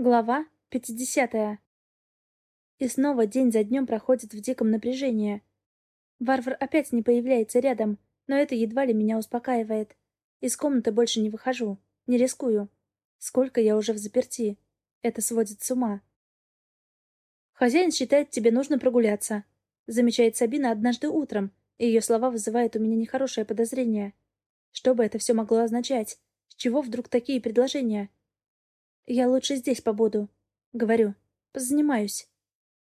Глава 50. И снова день за днем проходит в диком напряжении. Варвар опять не появляется рядом, но это едва ли меня успокаивает. Из комнаты больше не выхожу, не рискую. Сколько я уже в заперти. Это сводит с ума. «Хозяин считает, тебе нужно прогуляться», — замечает Сабина однажды утром, и ее слова вызывают у меня нехорошее подозрение. Что бы это все могло означать? С чего вдруг такие предложения? «Я лучше здесь побуду», — говорю. «Позанимаюсь».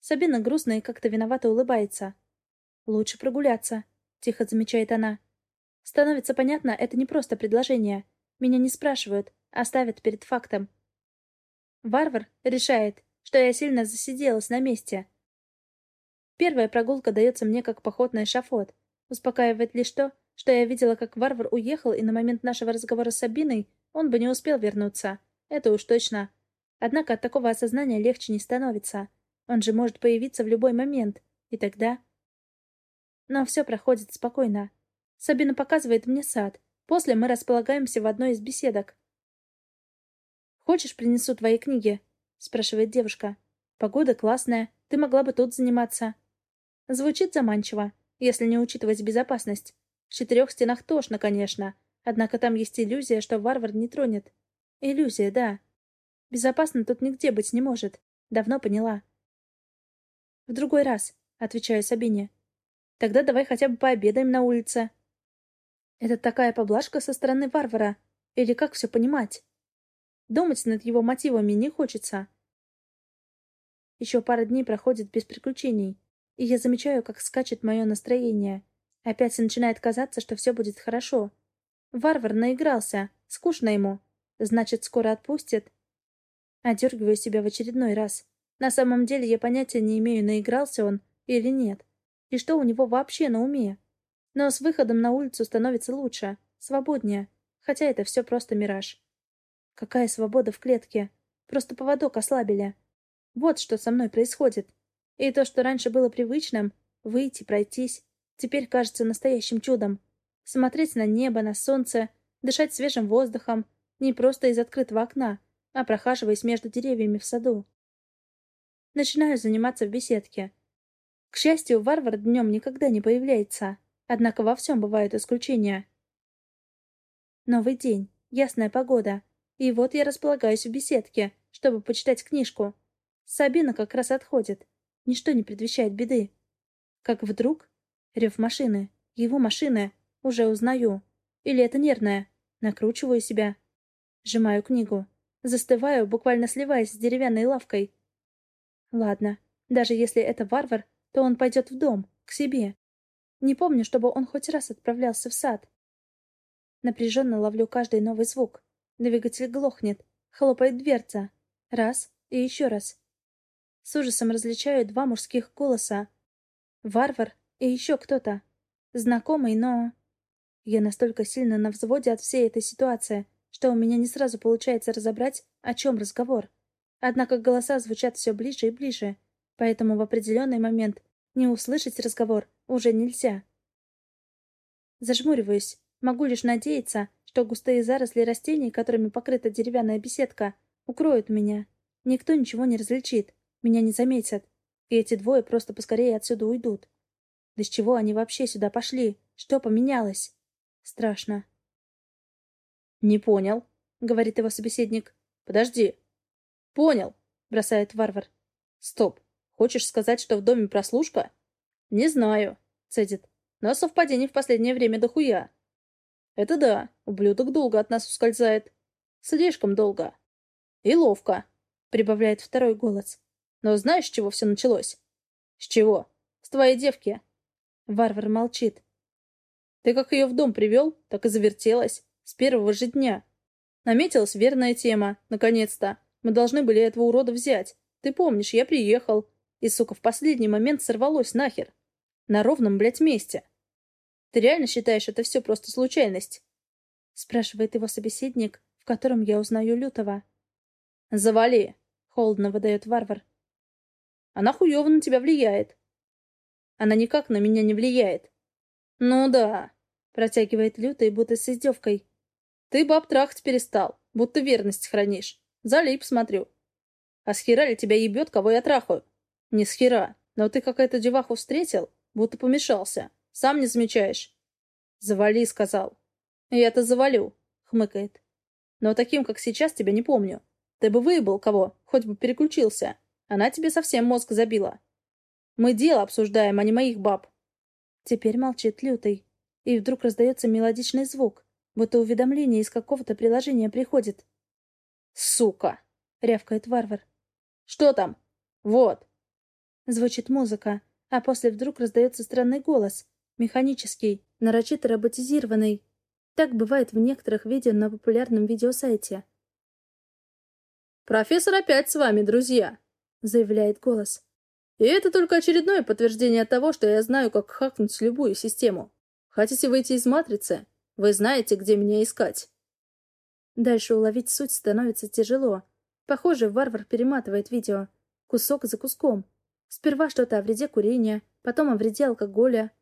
Сабина грустно и как-то виновато улыбается. «Лучше прогуляться», — тихо замечает она. Становится понятно, это не просто предложение. Меня не спрашивают, а ставят перед фактом. Варвар решает, что я сильно засиделась на месте. Первая прогулка дается мне как поход на эшафот. Успокаивает лишь то, что я видела, как варвар уехал, и на момент нашего разговора с Сабиной он бы не успел вернуться. Это уж точно. Однако от такого осознания легче не становится. Он же может появиться в любой момент. И тогда... Но все проходит спокойно. Сабина показывает мне сад. После мы располагаемся в одной из беседок. «Хочешь, принесу твои книги?» — спрашивает девушка. «Погода классная. Ты могла бы тут заниматься». Звучит заманчиво, если не учитывать безопасность. В четырех стенах тошно, конечно. Однако там есть иллюзия, что варвар не тронет. Иллюзия, да. Безопасно тут нигде быть не может. Давно поняла. В другой раз, отвечаю Сабине. Тогда давай хотя бы пообедаем на улице. Это такая поблажка со стороны варвара. Или как все понимать? Думать над его мотивами не хочется. Еще пара дней проходит без приключений, и я замечаю, как скачет мое настроение. Опять начинает казаться, что все будет хорошо. Варвар наигрался, скучно ему. Значит, скоро отпустят? Одергиваю себя в очередной раз. На самом деле я понятия не имею, наигрался он или нет. И что у него вообще на уме. Но с выходом на улицу становится лучше, свободнее. Хотя это все просто мираж. Какая свобода в клетке. Просто поводок ослабили. Вот что со мной происходит. И то, что раньше было привычным, выйти, пройтись, теперь кажется настоящим чудом. Смотреть на небо, на солнце, дышать свежим воздухом — не просто из открытого окна, а прохаживаясь между деревьями в саду. Начинаю заниматься в беседке. К счастью, варвар днем никогда не появляется, однако во всем бывают исключения. Новый день, ясная погода, и вот я располагаюсь в беседке, чтобы почитать книжку. Сабина как раз отходит. Ничто не предвещает беды. Как вдруг... Рев машины. Его машины. Уже узнаю. Или это нервное. Накручиваю себя. Сжимаю книгу. Застываю, буквально сливаясь с деревянной лавкой. Ладно, даже если это варвар, то он пойдет в дом, к себе. Не помню, чтобы он хоть раз отправлялся в сад. Напряженно ловлю каждый новый звук. Двигатель глохнет, хлопает дверца. Раз и еще раз. С ужасом различаю два мужских голоса. Варвар и еще кто-то. Знакомый, но... Я настолько сильно на взводе от всей этой ситуации, что у меня не сразу получается разобрать, о чем разговор. Однако голоса звучат все ближе и ближе, поэтому в определенный момент не услышать разговор уже нельзя. Зажмуриваюсь, могу лишь надеяться, что густые заросли растений, которыми покрыта деревянная беседка, укроют меня. Никто ничего не различит, меня не заметят, и эти двое просто поскорее отсюда уйдут. Да с чего они вообще сюда пошли? Что поменялось? Страшно. «Не понял», — говорит его собеседник. «Подожди». «Понял», — бросает варвар. «Стоп. Хочешь сказать, что в доме прослушка?» «Не знаю», — цедит. «Но совпадений в последнее время дохуя». «Это да. Ублюдок долго от нас ускользает. Слишком долго. И ловко», — прибавляет второй голос. «Но знаешь, с чего все началось?» «С чего?» «С твоей девки». Варвар молчит. «Ты как ее в дом привел, так и завертелась. С первого же дня. Наметилась верная тема. Наконец-то. Мы должны были этого урода взять. Ты помнишь, я приехал. И, сука, в последний момент сорвалось нахер. На ровном, блядь, месте. Ты реально считаешь, это все просто случайность? Спрашивает его собеседник, в котором я узнаю Лютого. Завали. Холодно выдает варвар. Она хуёво на тебя влияет. Она никак на меня не влияет. Ну да. Протягивает Лютый, будто с издевкой. Ты баб трахать перестал, будто верность хранишь. Залип, смотрю. А с хера ли тебя ебет, кого я трахаю? Не с хера. Но ты какая-то деваху встретил, будто помешался. Сам не замечаешь. Завали, сказал. Я-то завалю, хмыкает. Но таким, как сейчас, тебя не помню. Ты бы выебал кого, хоть бы переключился. Она тебе совсем мозг забила. Мы дело обсуждаем, а не моих баб. Теперь молчит лютый. И вдруг раздается мелодичный звук, будто уведомление из какого-то приложения приходит. «Сука!» — рявкает варвар. «Что там?» «Вот!» Звучит музыка, а после вдруг раздается странный голос, механический, нарочито роботизированный. Так бывает в некоторых видео на популярном видеосайте. «Профессор опять с вами, друзья!» — заявляет голос. «И это только очередное подтверждение того, что я знаю, как хакнуть любую систему. Хотите выйти из матрицы? Вы знаете, где меня искать». Дальше уловить суть становится тяжело. Похоже, варвар перематывает видео. Кусок за куском. Сперва что-то о вреде курения, потом о вреде алкоголя.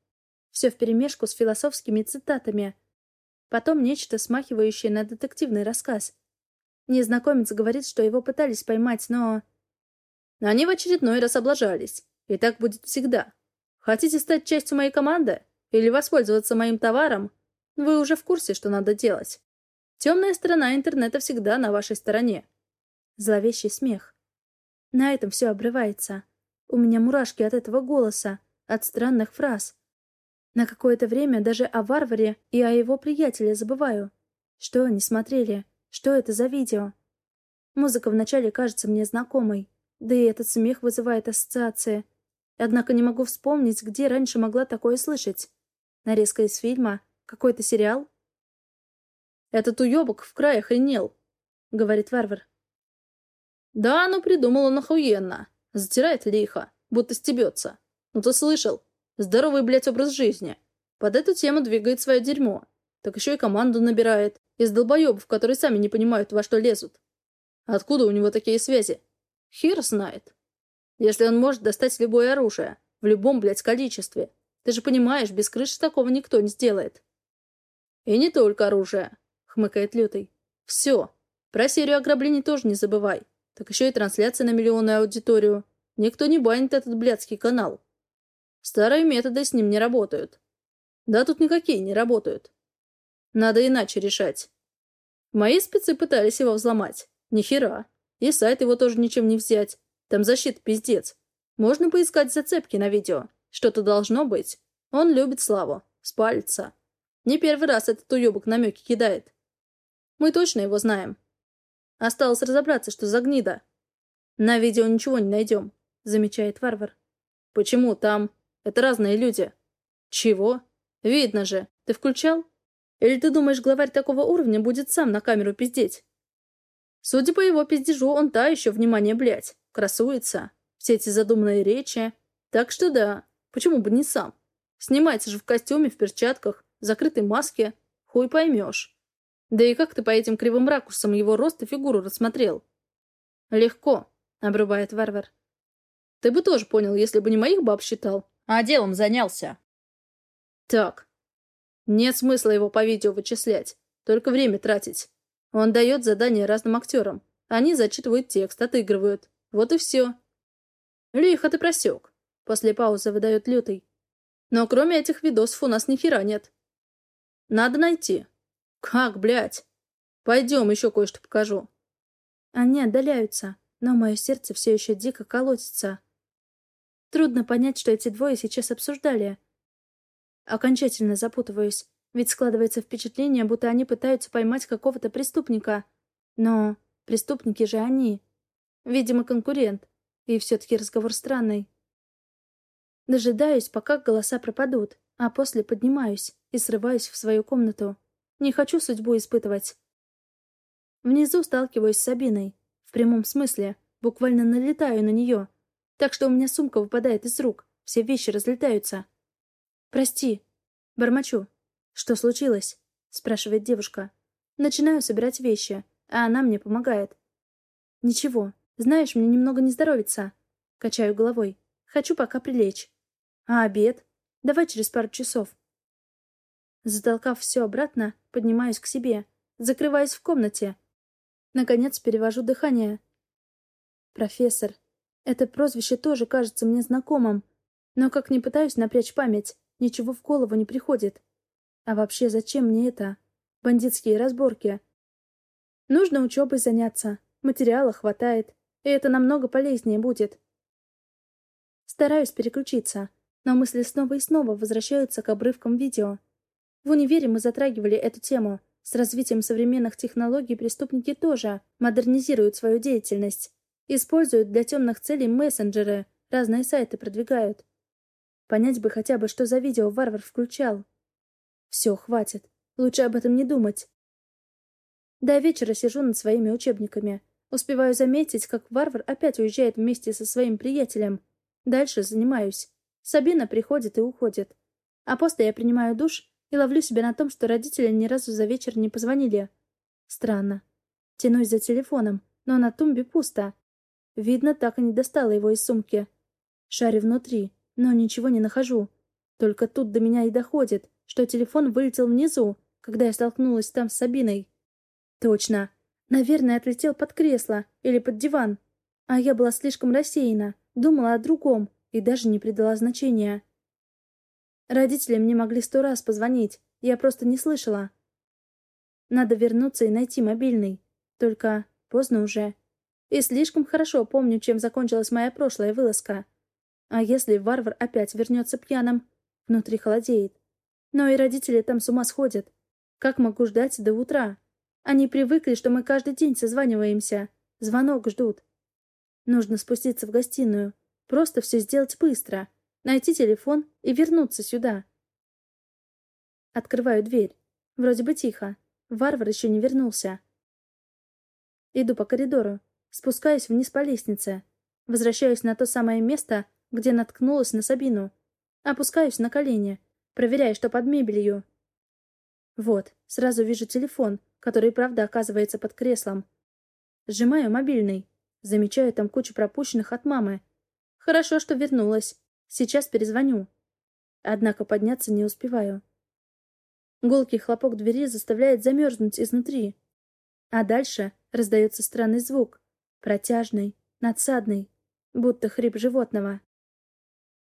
Все вперемешку с философскими цитатами. Потом нечто смахивающее на детективный рассказ. Незнакомец говорит, что его пытались поймать, но... Они в очередной раз облажались. И так будет всегда. Хотите стать частью моей команды? Или воспользоваться моим товаром? Вы уже в курсе, что надо делать. Темная сторона интернета всегда на вашей стороне. Зловещий смех. На этом все обрывается. У меня мурашки от этого голоса, от странных фраз. На какое-то время даже о варваре и о его приятеле забываю. Что они смотрели? Что это за видео? Музыка вначале кажется мне знакомой, да и этот смех вызывает ассоциации. Однако не могу вспомнить, где раньше могла такое слышать. Нарезка из фильма? Какой-то сериал? «Этот уебок в край охренел», — говорит варвар. «Да, ну придумал он охуенно. Затирает лихо, будто стебется. Ну ты слышал? Здоровый, блядь, образ жизни. Под эту тему двигает свое дерьмо. Так еще и команду набирает. Из долбоебов, которые сами не понимают, во что лезут. Откуда у него такие связи? Хер знает. Если он может достать любое оружие, в любом, блядь, количестве. Ты же понимаешь, без крыши такого никто не сделает. И не только оружие хмыкает Лютый. «Все. Про серию ограблений тоже не забывай. Так еще и трансляция на миллионную аудиторию. Никто не банит этот блядский канал. Старые методы с ним не работают. Да тут никакие не работают. Надо иначе решать. Мои спецы пытались его взломать. Ни хера. И сайт его тоже ничем не взять. Там защита пиздец. Можно поискать зацепки на видео. Что-то должно быть. Он любит славу. Спалится. Не первый раз этот уебок намеки кидает. Мы точно его знаем. Осталось разобраться, что за гнида. На видео ничего не найдем, замечает варвар. Почему там? Это разные люди. Чего? Видно же. Ты включал? Или ты думаешь, главарь такого уровня будет сам на камеру пиздеть? Судя по его пиздежу, он та еще внимание, блядь. Красуется. Все эти задуманные речи. Так что да, почему бы не сам? Снимается же в костюме, в перчатках, закрытой маске. Хуй поймешь. Да и как ты по этим кривым ракурсам его рост и фигуру рассмотрел? Легко, обрубает варвар. Ты бы тоже понял, если бы не моих баб считал, а делом занялся. Так. Нет смысла его по видео вычислять, только время тратить. Он дает задания разным актерам. Они зачитывают текст, отыгрывают. Вот и все. Лихо ты просек. После паузы выдает лютый. Но кроме этих видосов у нас ни хера нет. Надо найти. «Как, блядь? Пойдем, еще кое-что покажу». Они отдаляются, но мое сердце все еще дико колотится. Трудно понять, что эти двое сейчас обсуждали. Окончательно запутываюсь, ведь складывается впечатление, будто они пытаются поймать какого-то преступника. Но преступники же они. Видимо, конкурент. И все-таки разговор странный. Дожидаюсь, пока голоса пропадут, а после поднимаюсь и срываюсь в свою комнату. Не хочу судьбу испытывать. Внизу сталкиваюсь с Сабиной. В прямом смысле. Буквально налетаю на нее. Так что у меня сумка выпадает из рук. Все вещи разлетаются. «Прости». Бормочу. «Что случилось?» Спрашивает девушка. Начинаю собирать вещи, а она мне помогает. «Ничего. Знаешь, мне немного не здоровится». Качаю головой. «Хочу пока прилечь». «А обед?» «Давай через пару часов». Затолкав все обратно, поднимаюсь к себе, закрываюсь в комнате. Наконец перевожу дыхание. Профессор. Это прозвище тоже кажется мне знакомым. Но как не пытаюсь напрячь память, ничего в голову не приходит. А вообще, зачем мне это? Бандитские разборки. Нужно учебой заняться. Материала хватает. И это намного полезнее будет. Стараюсь переключиться, но мысли снова и снова возвращаются к обрывкам видео. В универе мы затрагивали эту тему. С развитием современных технологий преступники тоже модернизируют свою деятельность. Используют для темных целей мессенджеры, разные сайты продвигают. Понять бы хотя бы, что за видео варвар включал. Все, хватит. Лучше об этом не думать. До вечера сижу над своими учебниками. Успеваю заметить, как варвар опять уезжает вместе со своим приятелем. Дальше занимаюсь. Сабина приходит и уходит. А после я принимаю душ и ловлю себя на том, что родители ни разу за вечер не позвонили. Странно. Тянусь за телефоном, но на тумбе пусто. Видно, так и не достала его из сумки. Шарю внутри, но ничего не нахожу. Только тут до меня и доходит, что телефон вылетел внизу, когда я столкнулась там с Сабиной. Точно. Наверное, отлетел под кресло или под диван. А я была слишком рассеяна, думала о другом и даже не придала значения. Родители мне могли сто раз позвонить, я просто не слышала. Надо вернуться и найти мобильный. Только поздно уже. И слишком хорошо помню, чем закончилась моя прошлая вылазка. А если варвар опять вернется пьяным? Внутри холодеет. Но и родители там с ума сходят. Как могу ждать до утра? Они привыкли, что мы каждый день созваниваемся. Звонок ждут. Нужно спуститься в гостиную. Просто все сделать быстро найти телефон и вернуться сюда. Открываю дверь. Вроде бы тихо. Варвар еще не вернулся. Иду по коридору. Спускаюсь вниз по лестнице. Возвращаюсь на то самое место, где наткнулась на Сабину. Опускаюсь на колени, проверяя, что под мебелью. Вот, сразу вижу телефон, который, правда, оказывается под креслом. Сжимаю мобильный. Замечаю там кучу пропущенных от мамы. Хорошо, что вернулась. Сейчас перезвоню. Однако подняться не успеваю. Гулкий хлопок двери заставляет замерзнуть изнутри. А дальше раздается странный звук. Протяжный, надсадный, будто хрип животного.